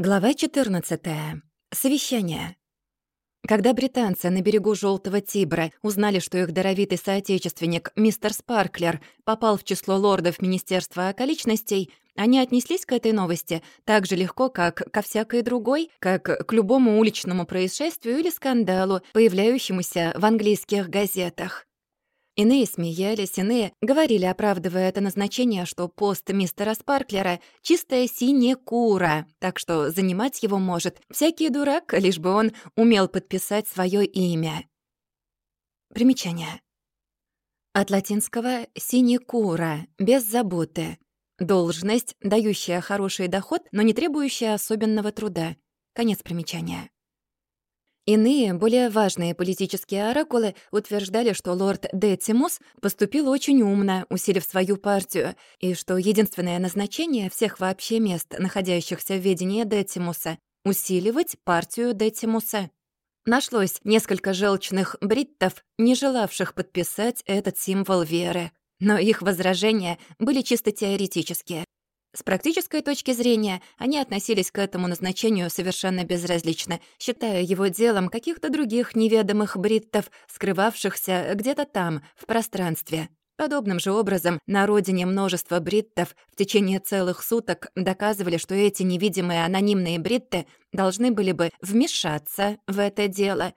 Глава 14. Совещание. Когда британцы на берегу Желтого Тибра узнали, что их даровитый соотечественник, мистер Спарклер, попал в число лордов Министерства околичностей, они отнеслись к этой новости так же легко, как ко всякой другой, как к любому уличному происшествию или скандалу, появляющемуся в английских газетах. Иные смеялись, иные говорили, оправдывая это назначение, что пост мистера Спарклера — чистая синекура, так что занимать его может всякий дурак, лишь бы он умел подписать свое имя. Примечание. От латинского «синекура» — без заботы. Должность, дающая хороший доход, но не требующая особенного труда. Конец примечания. Иные, более важные политические оракулы утверждали, что лорд Детимус поступил очень умно, усилив свою партию, и что единственное назначение всех вообще мест, находящихся в ведении Детимуса — усиливать партию Детимуса. Нашлось несколько желчных бриттов, не желавших подписать этот символ веры. Но их возражения были чисто теоретические. С практической точки зрения они относились к этому назначению совершенно безразлично, считая его делом каких-то других неведомых бриттов, скрывавшихся где-то там, в пространстве. Подобным же образом на родине множество бриттов в течение целых суток доказывали, что эти невидимые анонимные бритты должны были бы вмешаться в это дело.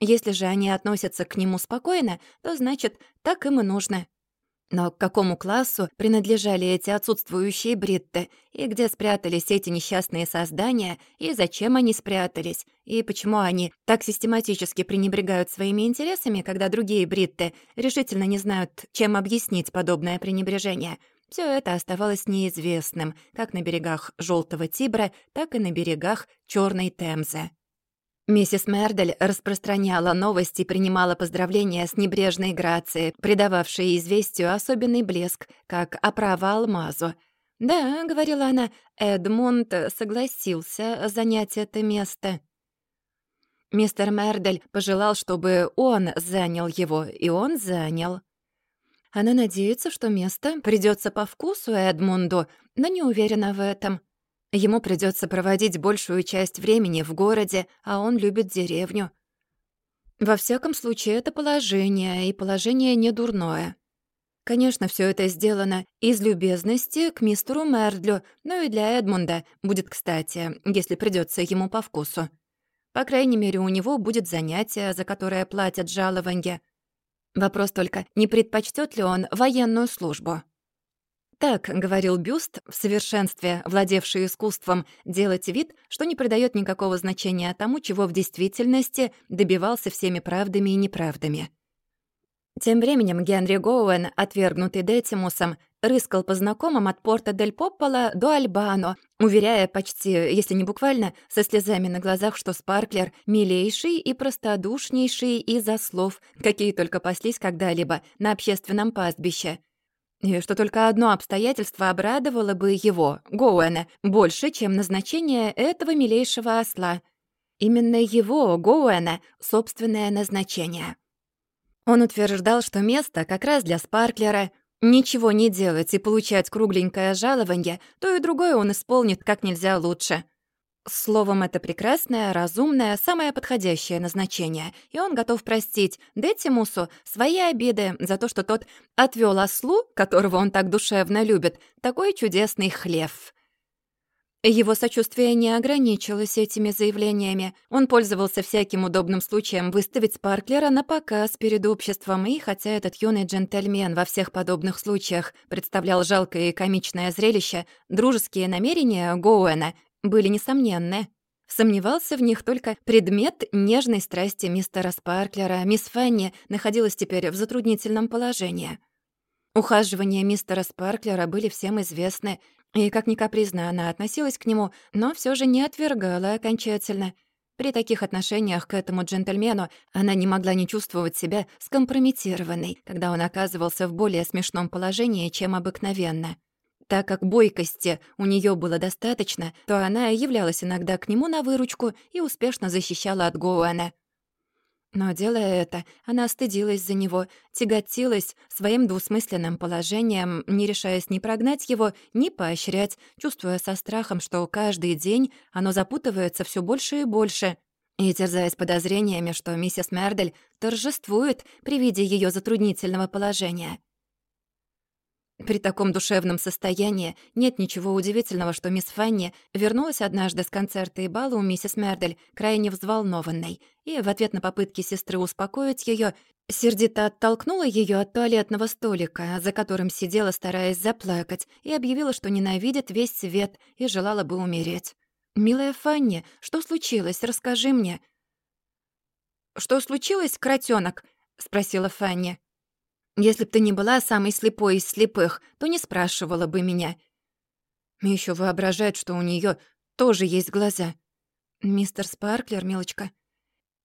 Если же они относятся к нему спокойно, то значит, так им и нужно. Но к какому классу принадлежали эти отсутствующие бритты, и где спрятались эти несчастные создания, и зачем они спрятались, и почему они так систематически пренебрегают своими интересами, когда другие бритты решительно не знают, чем объяснить подобное пренебрежение. Все это оставалось неизвестным как на берегах Желтого Тибра, так и на берегах Черной Темзы. Миссис Мердель распространяла новости и принимала поздравления с небрежной грацией, придававшей известию особенный блеск, как оправа алмазу. «Да», — говорила она, — «Эдмунд согласился занять это место». Мистер Мердель пожелал, чтобы он занял его, и он занял. Она надеется, что место придется по вкусу Эдмунду, но не уверена в этом. Ему придется проводить большую часть времени в городе, а он любит деревню. Во всяком случае, это положение, и положение не дурное. Конечно, все это сделано из любезности к мистеру Мердлю, но и для Эдмунда будет кстати, если придется ему по вкусу. По крайней мере, у него будет занятие, за которое платят жалованье. Вопрос только, не предпочтет ли он военную службу. Так говорил Бюст, в совершенстве владевший искусством делать вид, что не придает никакого значения тому, чего в действительности добивался всеми правдами и неправдами. Тем временем Генри Гоуэн, отвергнутый Детимусом, рыскал по знакомым от порта Дель Поппола до Альбано, уверяя почти, если не буквально, со слезами на глазах, что Спарклер — милейший и простодушнейший из-за слов, какие только паслись когда-либо на общественном пастбище — и что только одно обстоятельство обрадовало бы его, Гоуэна, больше, чем назначение этого милейшего осла. Именно его, Гоуэна, собственное назначение. Он утверждал, что место как раз для Спарклера. Ничего не делать и получать кругленькое жалование, то и другое он исполнит как нельзя лучше. Словом, это прекрасное, разумное, самое подходящее назначение, и он готов простить Детимусу свои обиды за то, что тот отвёл ослу, которого он так душевно любит, такой чудесный хлев. Его сочувствие не ограничилось этими заявлениями. Он пользовался всяким удобным случаем выставить Спарклера на показ перед обществом, и хотя этот юный джентльмен во всех подобных случаях представлял жалкое и комичное зрелище, дружеские намерения Гоуэна были несомненны. Сомневался в них только предмет нежной страсти мистера Спарклера. Мисс Фанни находилась теперь в затруднительном положении. Ухаживания мистера Спарклера были всем известны, и как ни капризно она относилась к нему, но все же не отвергала окончательно. При таких отношениях к этому джентльмену она не могла не чувствовать себя скомпрометированной, когда он оказывался в более смешном положении, чем обыкновенно. Так как бойкости у нее было достаточно, то она являлась иногда к нему на выручку и успешно защищала от Гоуэна. Но, делая это, она стыдилась за него, тяготилась своим двусмысленным положением, не решаясь ни прогнать его, ни поощрять, чувствуя со страхом, что каждый день оно запутывается все больше и больше, и терзаясь подозрениями, что миссис Мердель торжествует при виде ее затруднительного положения. При таком душевном состоянии нет ничего удивительного, что мисс Фанни вернулась однажды с концерта и бала у миссис Мердель, крайне взволнованной, и в ответ на попытки сестры успокоить ее, сердито оттолкнула ее от туалетного столика, за которым сидела, стараясь заплакать, и объявила, что ненавидит весь свет и желала бы умереть. «Милая Фанни, что случилось? Расскажи мне». «Что случилось, кротёнок?» — спросила Фанни. Если б ты не была самой слепой из слепых, то не спрашивала бы меня. Ещё воображает, что у неё тоже есть глаза. Мистер Спарклер, милочка.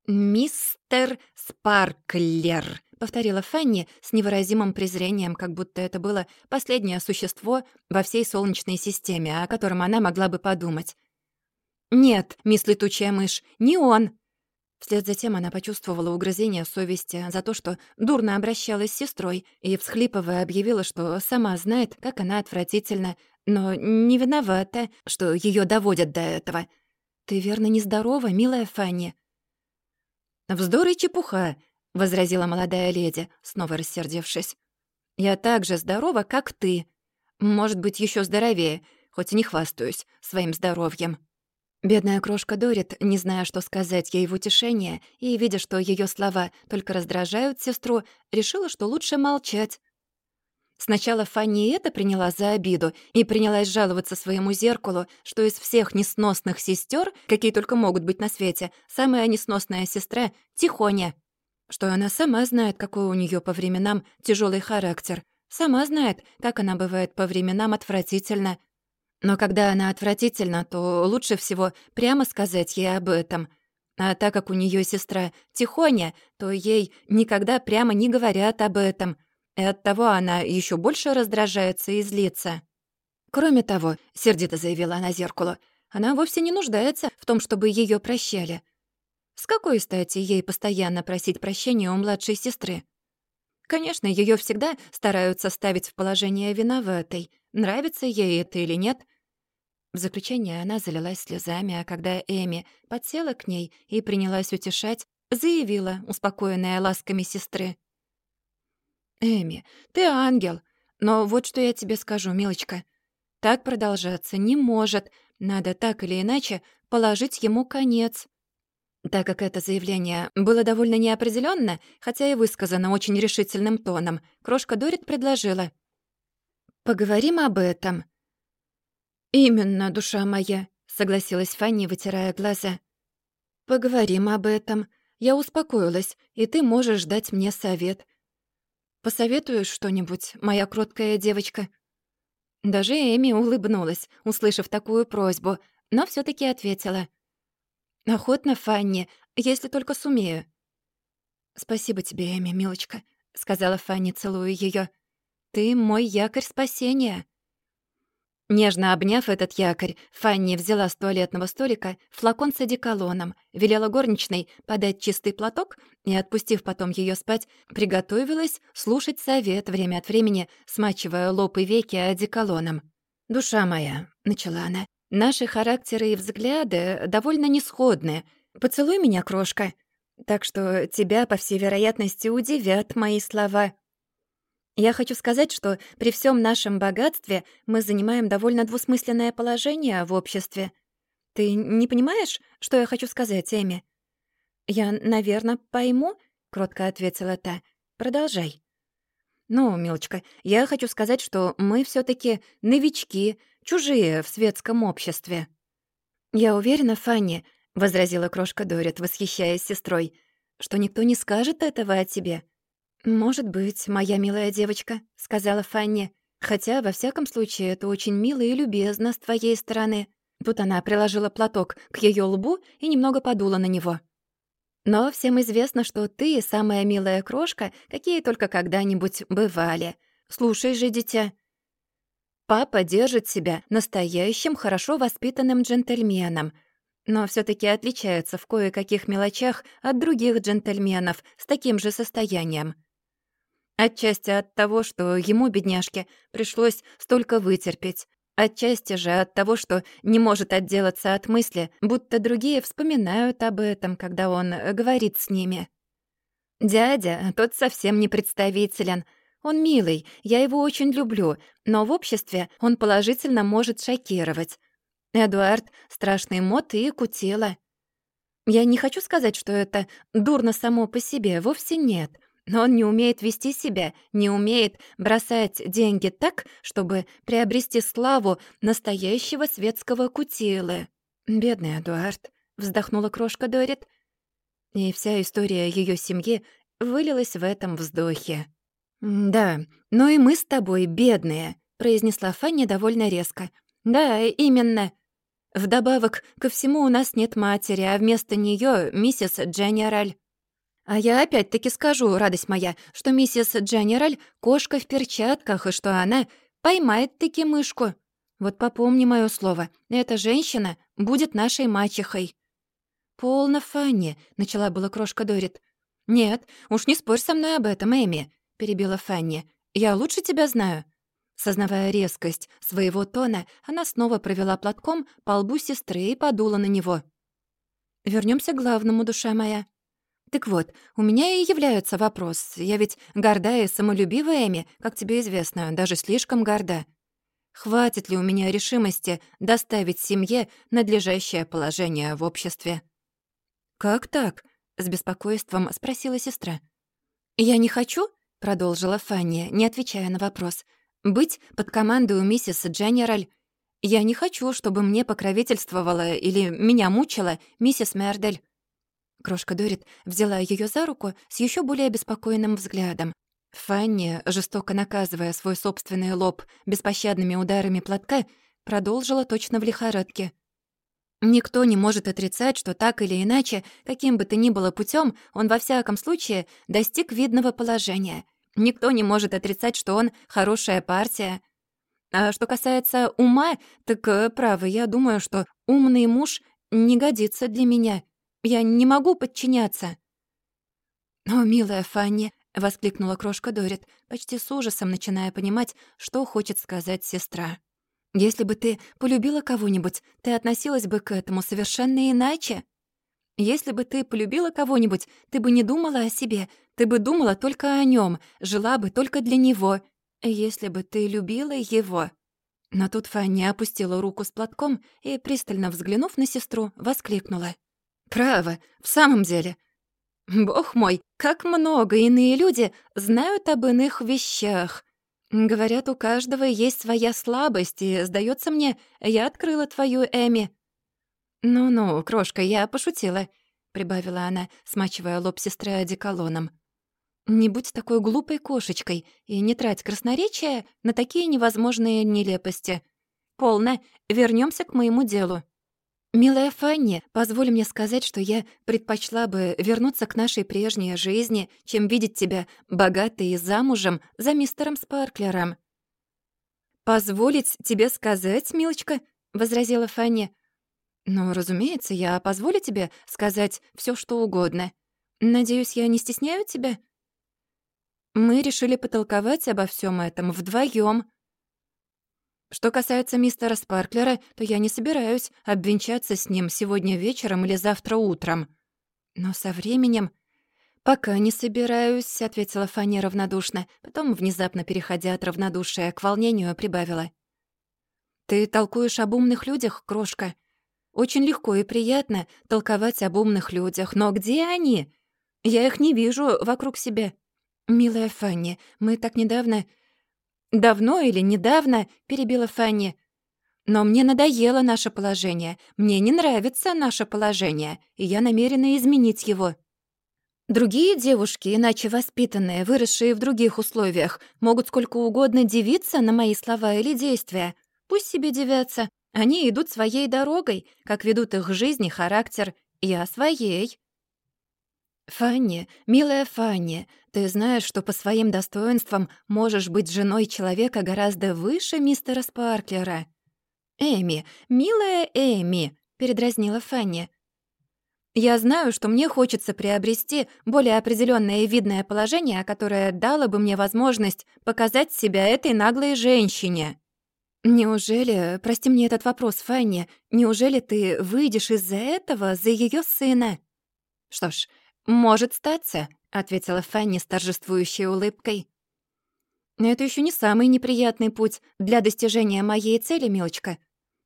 Мистер Спарклер, повторила Фанни с невыразимым презрением, как будто это было последнее существо во всей солнечной системе, о котором она могла бы подумать. «Нет, мисс Летучая мышь, не он!» Вслед за тем она почувствовала угрызение совести за то, что дурно обращалась с сестрой, и, всхлипывая, объявила, что сама знает, как она отвратительна, но не виновата, что ее доводят до этого. «Ты верно нездорова, милая Фанни?» «Вздор и чепуха», — возразила молодая леди, снова рассердившись. «Я так же здорова, как ты. Может быть, еще здоровее, хоть и не хвастаюсь своим здоровьем». Бедная крошка Дорит, не зная, что сказать ей в утешение, и видя, что ее слова только раздражают сестру, решила, что лучше молчать. Сначала Фанни это приняла за обиду и принялась жаловаться своему зеркалу, что из всех несносных сестер, какие только могут быть на свете, самая несносная сестра — Тихоня. Что она сама знает, какой у нее по временам тяжелый характер. Сама знает, как она бывает по временам отвратительно, но когда она отвратительна, то лучше всего прямо сказать ей об этом. А так как у нее сестра Тихоня, то ей никогда прямо не говорят об этом. И оттого она еще больше раздражается и злится. Кроме того, сердито заявила она зеркалу, она вовсе не нуждается в том, чтобы ее прощали. С какой стати ей постоянно просить прощения у младшей сестры? Конечно, ее всегда стараются ставить в положение виноватой, нравится ей это или нет. В заключение она залилась слезами, а когда Эми подсела к ней и принялась утешать, заявила, успокоенная ласками сестры. «Эми, ты ангел, но вот что я тебе скажу, милочка. Так продолжаться не может, надо так или иначе положить ему конец. Так как это заявление было довольно неопределенно, хотя и высказано очень решительным тоном, крошка Дорит предложила. «Поговорим об этом». «Именно, душа моя», — согласилась Фанни, вытирая глаза. «Поговорим об этом. Я успокоилась, и ты можешь дать мне совет. Посоветуешь что-нибудь, моя кроткая девочка?» Даже Эми улыбнулась, услышав такую просьбу, но все таки ответила. «Охотно, Фанни, если только сумею». «Спасибо тебе, Эми, милочка», — сказала Фанни, целуя ее. «Ты мой якорь спасения». Нежно обняв этот якорь, Фанни взяла с туалетного столика флакон с одеколоном, велела горничной подать чистый платок и, отпустив потом ее спать, приготовилась слушать совет время от времени, смачивая лоб и веки одеколоном. «Душа моя», — начала она, Наши характеры и взгляды довольно несходны. Поцелуй меня, крошка. Так что тебя, по всей вероятности, удивят мои слова. Я хочу сказать, что при всем нашем богатстве мы занимаем довольно двусмысленное положение в обществе. Ты не понимаешь, что я хочу сказать, Эми? Я, наверное, пойму, кротко ответила та. Продолжай. Ну, милочка, я хочу сказать, что мы все таки новички, чужие в светском обществе». «Я уверена, Фанни», — возразила крошка Дорит, восхищаясь сестрой, «что никто не скажет этого о тебе». «Может быть, моя милая девочка», — сказала Фанни, «хотя, во всяком случае, это очень мило и любезно с твоей стороны». Тут она приложила платок к ее лбу и немного подула на него. «Но всем известно, что ты самая милая крошка, какие только когда-нибудь бывали. Слушай же, дитя, Папа держит себя настоящим, хорошо воспитанным джентльменом. но все таки отличаются в кое-каких мелочах от других джентльменов с таким же состоянием. Отчасти от того, что ему, бедняжке, пришлось столько вытерпеть, отчасти же от того, что не может отделаться от мысли, будто другие вспоминают об этом, когда он говорит с ними. Дядя, тот совсем не представителен. Он милый, я его очень люблю, но в обществе он положительно может шокировать. Эдуард — страшный мод и кутила. Я не хочу сказать, что это дурно само по себе, вовсе нет. Но он не умеет вести себя, не умеет бросать деньги так, чтобы приобрести славу настоящего светского кутилы. «Бедный Эдуард», — вздохнула крошка Дорит. И вся история ее семьи вылилась в этом вздохе. «Да, но и мы с тобой бедные», — произнесла Фанни довольно резко. «Да, именно. Вдобавок ко всему у нас нет матери, а вместо нее миссис Дженераль. А я опять-таки скажу, радость моя, что миссис Дженераль — кошка в перчатках, и что она поймает-таки мышку. Вот попомни моё слово, эта женщина будет нашей мачехой». «Полно, Фанни», — начала была крошка Дорит. «Нет, уж не спорь со мной об этом, Эми», — перебила Фанни. «Я лучше тебя знаю. Сознавая резкость своего тона, она снова провела платком по лбу сестры и подула на него. Вернемся к главному, душа моя. Так вот, у меня и является вопрос. Я ведь горда и самолюбивая Эми, как тебе известно, даже слишком горда. Хватит ли у меня решимости доставить семье надлежащее положение в обществе? «Как так?» — с беспокойством спросила сестра. «Я не хочу?» — продолжила Фанни, не отвечая на вопрос — быть под командой у миссис Дженераль. Я не хочу, чтобы мне покровительствовала или меня мучила миссис Мердель». Крошка Дорит взяла ее за руку с еще более беспокойным взглядом. Фанни, жестоко наказывая свой собственный лоб беспощадными ударами платка, продолжила точно в лихорадке. Никто не может отрицать, что так или иначе, каким бы то ни было путем, он во всяком случае достиг видного положения — Никто не может отрицать, что он хорошая партия. А что касается ума, так, э, право, я думаю, что умный муж не годится для меня. Я не могу подчиняться». «О, милая Фанни!» — воскликнула крошка Дорит, почти с ужасом начиная понимать, что хочет сказать сестра. «Если бы ты полюбила кого-нибудь, ты относилась бы к этому совершенно иначе. Если бы ты полюбила кого-нибудь, ты бы не думала о себе, ты бы думала только о нем, жила бы только для него, если бы ты любила его». Но тут Фанни опустила руку с платком и, пристально взглянув на сестру, воскликнула. «Право, в самом деле. Бог мой, как много иные люди знают об иных вещах. Говорят, у каждого есть своя слабость, и, сдается мне, я открыла твою Эми». «Ну-ну, крошка, я пошутила», — прибавила она, смачивая лоб сестры одеколоном. Не будь такой глупой кошечкой и не трать красноречия на такие невозможные нелепости. Полно, вернемся к моему делу. «Милая Фанни, позволь мне сказать, что я предпочла бы вернуться к нашей прежней жизни, чем видеть тебя богатой и замужем за мистером Спарклером». «Позволить тебе сказать, милочка?» — возразила Фанни. «Ну, разумеется, я позволю тебе сказать все, что угодно. Надеюсь, я не стесняю тебя?» Мы решили потолковать обо всем этом вдвоем. Что касается мистера Спарклера, то я не собираюсь обвенчаться с ним сегодня вечером или завтра утром. Но со временем... «Пока не собираюсь», — ответила Фанни равнодушно, потом, внезапно переходя от равнодушия к волнению, прибавила. «Ты толкуешь об умных людях, крошка. Очень легко и приятно толковать об умных людях, но где они? Я их не вижу вокруг себя. «Милая Фанни, мы так недавно...» «Давно или недавно?» — перебила Фанни. «Но мне надоело наше положение. Мне не нравится наше положение, и я намерена изменить его». Другие девушки, иначе воспитанные, выросшие в других условиях, могут сколько угодно дивиться на мои слова или действия. Пусть себе дивятся. Они идут своей дорогой, как ведут их жизнь и характер. Я своей. «Фанни, милая Фанни, ты знаешь, что по своим достоинствам можешь быть женой человека гораздо выше мистера Спарклера». «Эми, милая Эми», — передразнила Фанни. «Я знаю, что мне хочется приобрести более определённое и видное положение, которое дало бы мне возможность показать себя этой наглой женщине». «Неужели, прости мне этот вопрос, Фанни, неужели ты выйдешь из-за этого за её сына?» «Что ж, может статься», — ответила Фанни с торжествующей улыбкой. «Это ещё не самый неприятный путь для достижения моей цели, милочка.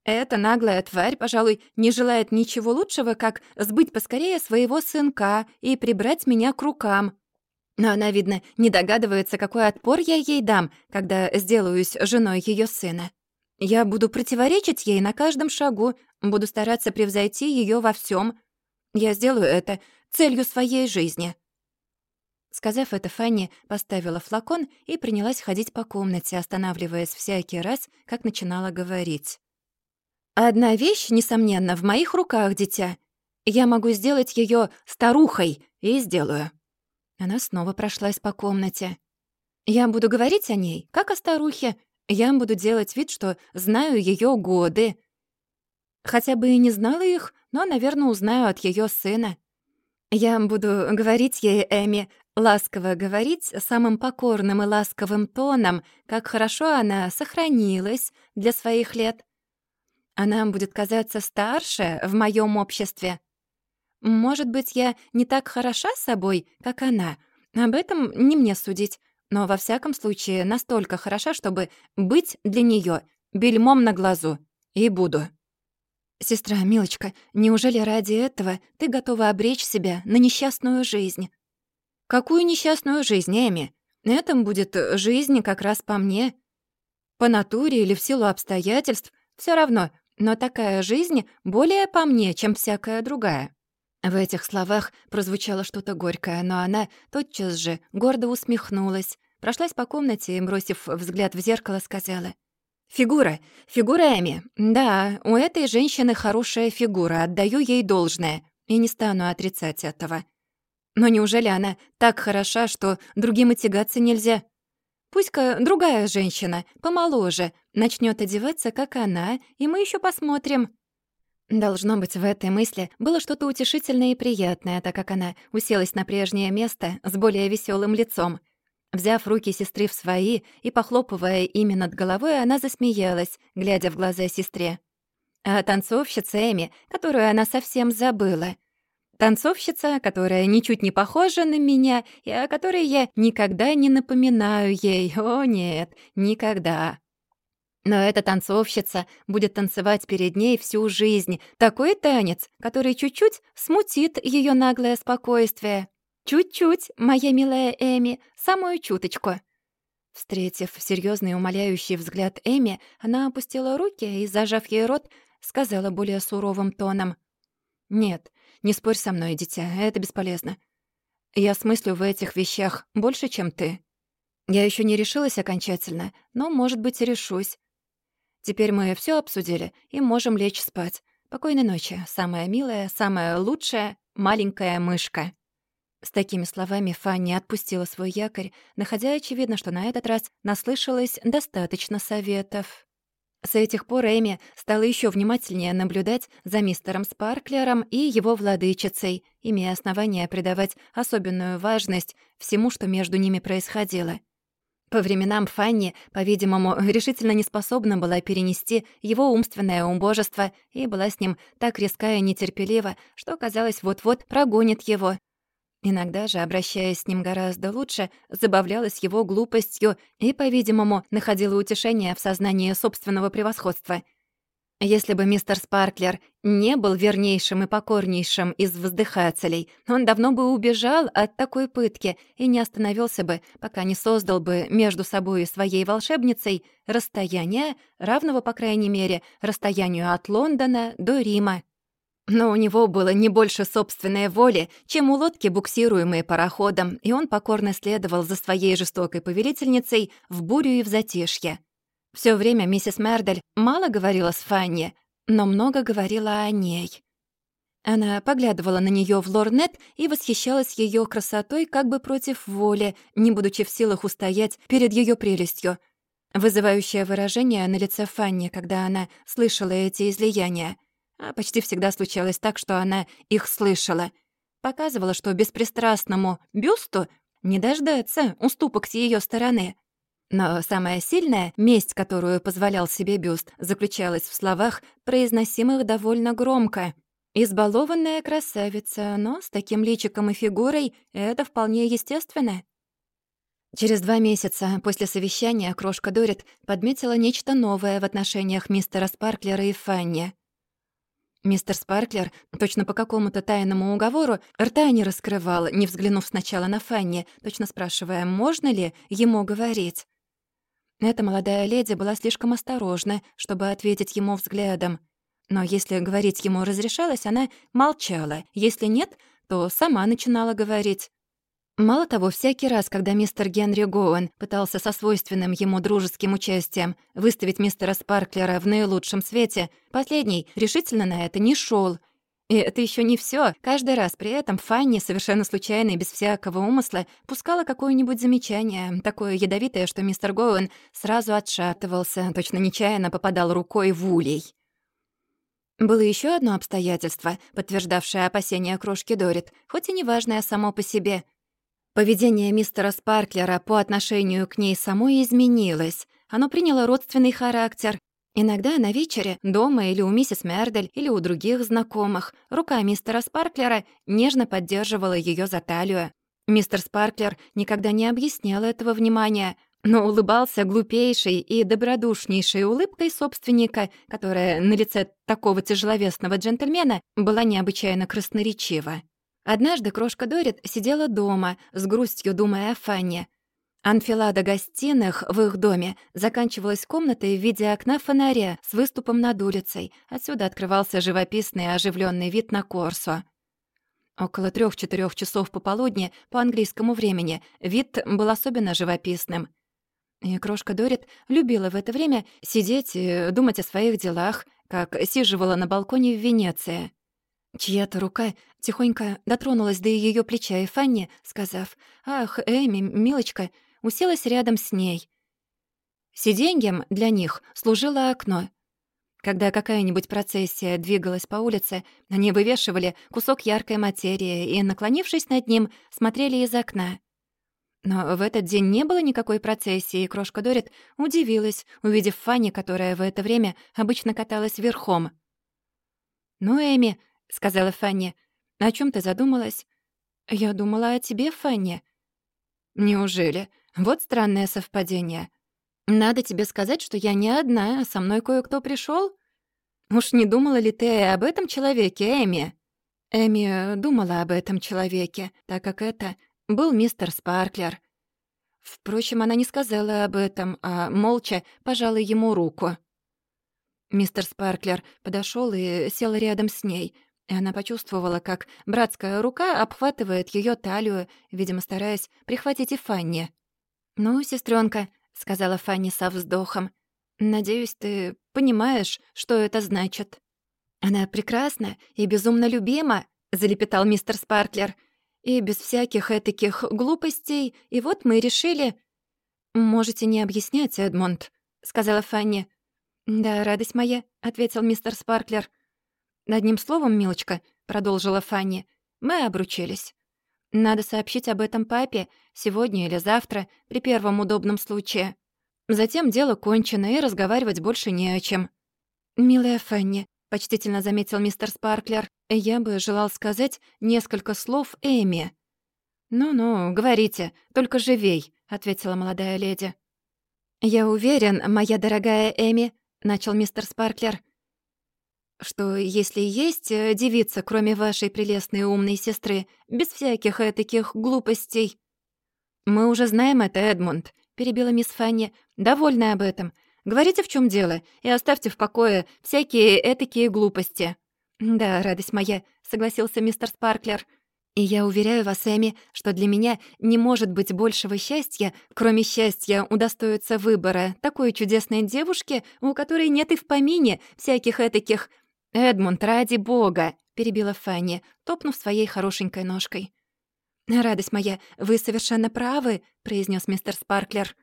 Эта наглая тварь, пожалуй, не желает ничего лучшего, как сбыть поскорее своего сынка и прибрать меня к рукам. Но она, видно, не догадывается, какой отпор я ей дам, когда сделаюсь женой её сына. Я буду противоречить ей на каждом шагу, буду стараться превзойти её во всём. Я сделаю это целью своей жизни». Сказав это, Фанни поставила флакон и принялась ходить по комнате, останавливаясь всякий раз, как начинала говорить. Одна вещь, несомненно, в моих руках, дитя. Я могу сделать ее старухой, и сделаю». Она снова прошлась по комнате. «Я буду говорить о ней, как о старухе. Я буду делать вид, что знаю ее годы. Хотя бы и не знала их, но, наверное, узнаю от ее сына. Я буду говорить ей, Эми, ласково говорить самым покорным и ласковым тоном, как хорошо она сохранилась для своих лет. Она будет казаться старше в моем обществе. Может быть, я не так хороша собой, как она. Об этом не мне судить. Но во всяком случае настолько хороша, чтобы быть для нее бельмом на глазу. И буду. «Сестра, милочка, неужели ради этого ты готова обречь себя на несчастную жизнь?» «Какую несчастную жизнь, Эми? Этом будет жизнь как раз по мне. По натуре или в силу обстоятельств, все равно, но такая жизнь более по мне, чем всякая другая». В этих словах прозвучало что-то горькое, но она тотчас же гордо усмехнулась, прошлась по комнате и, бросив взгляд в зеркало, сказала. «Фигура, фигура Эми. Да, у этой женщины хорошая фигура, отдаю ей должное, и не стану отрицать этого. Но неужели она так хороша, что другим и тягаться нельзя? Пусть-ка другая женщина, помоложе, начнет одеваться, как она, и мы еще посмотрим». Должно быть, в этой мысли было что-то утешительное и приятное, так как она уселась на прежнее место с более веселым лицом. Взяв руки сестры в свои и похлопывая ими над головой, она засмеялась, глядя в глаза сестре. А танцовщица Эми, которую она совсем забыла — Танцовщица, которая ничуть не похожа на меня и о которой я никогда не напоминаю ей. О, нет, никогда. Но эта танцовщица будет танцевать перед ней всю жизнь. Такой танец, который чуть-чуть смутит ее наглое спокойствие. Чуть-чуть, моя милая Эми, самую чуточку. Встретив серьезный умоляющий взгляд Эми, она опустила руки и, зажав ей рот, сказала более суровым тоном. «Нет, не спорь со мной, дитя, это бесполезно. Я смыслю в этих вещах больше, чем ты. Я еще не решилась окончательно, но, может быть, решусь. Теперь мы все обсудили и можем лечь спать. Покойной ночи, самая милая, самая лучшая маленькая мышка». С такими словами Фанни отпустила свой якорь, находя очевидно, что на этот раз наслышалось достаточно советов. С этих пор Эми стала еще внимательнее наблюдать за мистером Спарклером и его владычицей, имея основания придавать особенную важность всему, что между ними происходило. По временам Фанни, по-видимому, решительно не способна была перенести его умственное убожество и была с ним так резка и нетерпелива, что, казалось, вот-вот прогонит его, Иногда же, обращаясь с ним гораздо лучше, забавлялась его глупостью и, по-видимому, находила утешение в сознании собственного превосходства. Если бы мистер Спарклер не был вернейшим и покорнейшим из воздыхателей, он давно бы убежал от такой пытки и не остановился бы, пока не создал бы между собой и своей волшебницей расстояние, равного, по крайней мере, расстоянию от Лондона до Рима. Но у него было не больше собственной воли, чем у лодки, буксируемой пароходом, и он покорно следовал за своей жестокой повелительницей в бурю и в затишье. Всё время миссис Мердель мало говорила с Фанни, но много говорила о ней. Она поглядывала на неё в лорнет и восхищалась её красотой как бы против воли, не будучи в силах устоять перед её прелестью. Вызывающее выражение на лице Фанни, когда она слышала эти излияния — А почти всегда случалось так, что она их слышала. Показывала, что беспристрастному бюсту не дождаться уступок с ее стороны. Но самая сильная месть, которую позволял себе бюст, заключалась в словах, произносимых довольно громко. «Избалованная красавица, но с таким личиком и фигурой это вполне естественно». Через два месяца после совещания крошка Дорит подметила нечто новое в отношениях мистера Спарклера и Фанни. Мистер Спарклер, точно по какому-то тайному уговору, рта не раскрывал, не взглянув сначала на Фанни, точно спрашивая, можно ли ему говорить. Эта молодая леди была слишком осторожна, чтобы ответить ему взглядом. Но если говорить ему разрешалось, она молчала. Если нет, то сама начинала говорить. Мало того, всякий раз, когда мистер Генри Гоуэн пытался со свойственным ему дружеским участием выставить мистера Спарклера в наилучшем свете, последний решительно на это не шел. И это еще не все. Каждый раз при этом Фанни, совершенно случайно и без всякого умысла, пускала какое-нибудь замечание, такое ядовитое, что мистер Гоуэн сразу отшатывался, точно нечаянно попадал рукой в улей. Было еще одно обстоятельство, подтверждавшее опасения крошки Дорит, хоть и неважное само по себе — Поведение мистера Спарклера по отношению к ней самой изменилось. Оно приняло родственный характер. Иногда на вечере, дома или у миссис Мердель, или у других знакомых, рука мистера Спарклера нежно поддерживала ее за талию. Мистер Спарклер никогда не объяснял этого внимания, но улыбался глупейшей и добродушнейшей улыбкой собственника, которая на лице такого тяжеловесного джентльмена была необычайно красноречива. Однажды крошка Дорит сидела дома, с грустью думая о Фанне. Анфилада гостиных в их доме заканчивалась комнатой в виде окна фонаря с выступом над улицей. Отсюда открывался живописный оживленный вид на Корсо. Около трех-четырех часов пополудни по английскому времени вид был особенно живописным. И крошка Дорит любила в это время сидеть и думать о своих делах, как сиживала на балконе в Венеции. Чья-то рука тихонько дотронулась до ее плеча, и Фанни, сказав «Ах, Эми, милочка», уселась рядом с ней. Сиденьем для них служило окно. Когда какая-нибудь процессия двигалась по улице, они вывешивали кусок яркой материи и, наклонившись над ним, смотрели из окна. Но в этот день не было никакой процессии, и крошка Дорит удивилась, увидев Фанни, которая в это время обычно каталась верхом. «Ну, Эми», — сказала Фанни. «О чем ты задумалась?» «Я думала о тебе, Фанни». «Неужели? Вот странное совпадение. Надо тебе сказать, что я не одна, а со мной кое-кто пришел. Уж не думала ли ты об этом человеке, Эми?» Эми думала об этом человеке, так как это был мистер Спарклер. Впрочем, она не сказала об этом, а молча пожала ему руку. Мистер Спарклер подошел и сел рядом с ней — и она почувствовала, как братская рука обхватывает ее талию, видимо, стараясь прихватить и Фанни. «Ну, сестренка, сказала Фанни со вздохом, — «надеюсь, ты понимаешь, что это значит». «Она прекрасна и безумно любима», — залепетал мистер Спарклер. «И без всяких этаких глупостей, и вот мы решили...» «Можете не объяснять, Эдмонд», — сказала Фанни. «Да, радость моя», — ответил мистер Спарклер. «Одним словом, милочка», — продолжила Фанни, — «мы обручились. Надо сообщить об этом папе сегодня или завтра, при первом удобном случае. Затем дело кончено, и разговаривать больше не о чем». «Милая Фанни», — почтительно заметил мистер Спарклер, «я бы желал сказать несколько слов Эми». «Ну-ну, говорите, только живей», — ответила молодая леди. «Я уверен, моя дорогая Эми», — начал мистер Спарклер, — что если есть э, девица, кроме вашей прелестной умной сестры, без всяких таких глупостей...» «Мы уже знаем это, Эдмунд», — перебила мисс Фанни. «Довольны об этом. Говорите, в чем дело, и оставьте в покое всякие этакие глупости». «Да, радость моя», — согласился мистер Спарклер. «И я уверяю вас, Эми, что для меня не может быть большего счастья, кроме счастья удостоиться выбора такой чудесной девушки, у которой нет и в помине всяких этаких «Эдмунд, ради бога!» — перебила Фанни, топнув своей хорошенькой ножкой. «Радость моя, вы совершенно правы», — произнес мистер Спарклер.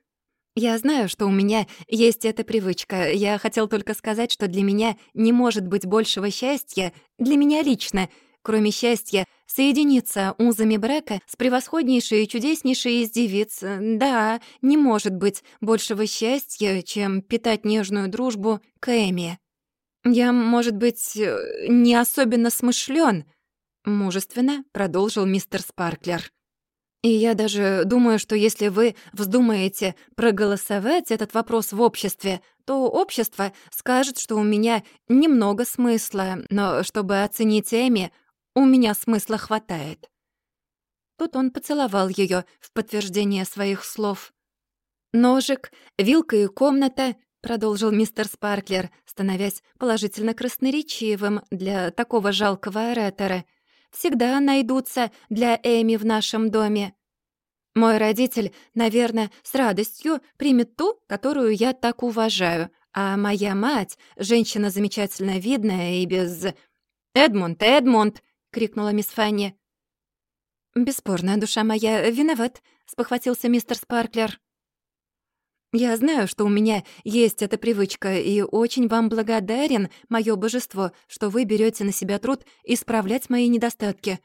Я знаю, что у меня есть эта привычка. Я хотел только сказать, что для меня не может быть большего счастья, для меня лично, кроме счастья, соединиться узами брака с превосходнейшей и чудеснейшей из девиц. Да, не может быть большего счастья, чем питать нежную дружбу к Эми. Я, может быть, не особенно смышлён, мужественно продолжил мистер Спарклер. И я даже думаю, что если вы вздумаете проголосовать этот вопрос в обществе, то общество скажет, что у меня немного смысла, но чтобы оценить Эми, у меня смысла хватает. Тут он поцеловал ее в подтверждение своих слов. «Ножик, вилка и комната», — продолжил мистер Спарклер, становясь положительно красноречивым для такого жалкого оратора — всегда найдутся для Эми в нашем доме. Мой родитель, наверное, с радостью примет ту, которую я так уважаю, а моя мать, женщина замечательно видная и без... «Эдмунд, Эдмунд!» — крикнула мисс Фанни. «Бесспорно, душа моя, виноват», — спохватился мистер Спарклер. Я знаю, что у меня есть эта привычка, и очень вам благодарен, мое божество, что вы берете на себя труд исправлять мои недостатки.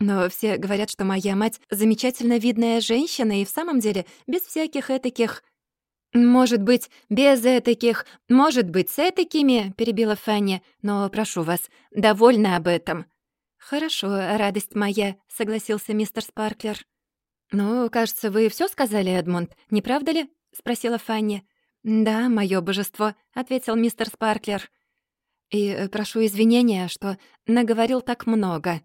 Но все говорят, что моя мать замечательно видная женщина, и в самом деле без всяких этаких... «Может быть, без этаких, может быть, с этакими», — перебила Фанни, «но прошу вас, довольна об этом». «Хорошо, радость моя», — согласился мистер Спарклер. «Ну, кажется, вы все сказали, Эдмунд, не правда ли?» — спросила Фанни. «Да, моё божество», — ответил мистер Спарклер. «И э, прошу извинения, что наговорил так много».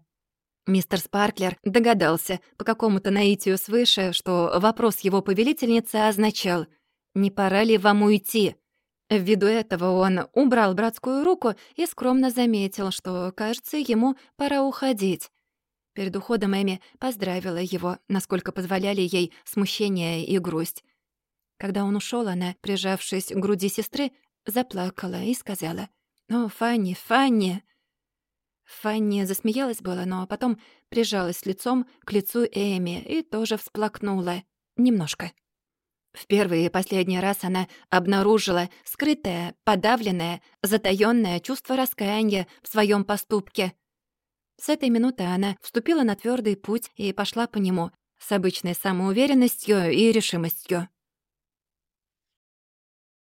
Мистер Спарклер догадался по какому-то наитию свыше, что вопрос его повелительницы означал «Не пора ли вам уйти?». Ввиду этого он убрал братскую руку и скромно заметил, что, кажется, ему пора уходить. Перед уходом Эми поздравила его, насколько позволяли ей смущение и грусть. Когда он ушел, она, прижавшись к груди сестры, заплакала и сказала «О, Фанни, Фанни!» Фанни засмеялась было, но потом прижалась лицом к лицу Эми и тоже всплакнула. Немножко. В первый и последний раз она обнаружила скрытое, подавленное, затаённое чувство раскаяния в своем поступке. С этой минуты она вступила на твердый путь и пошла по нему с обычной самоуверенностью и решимостью.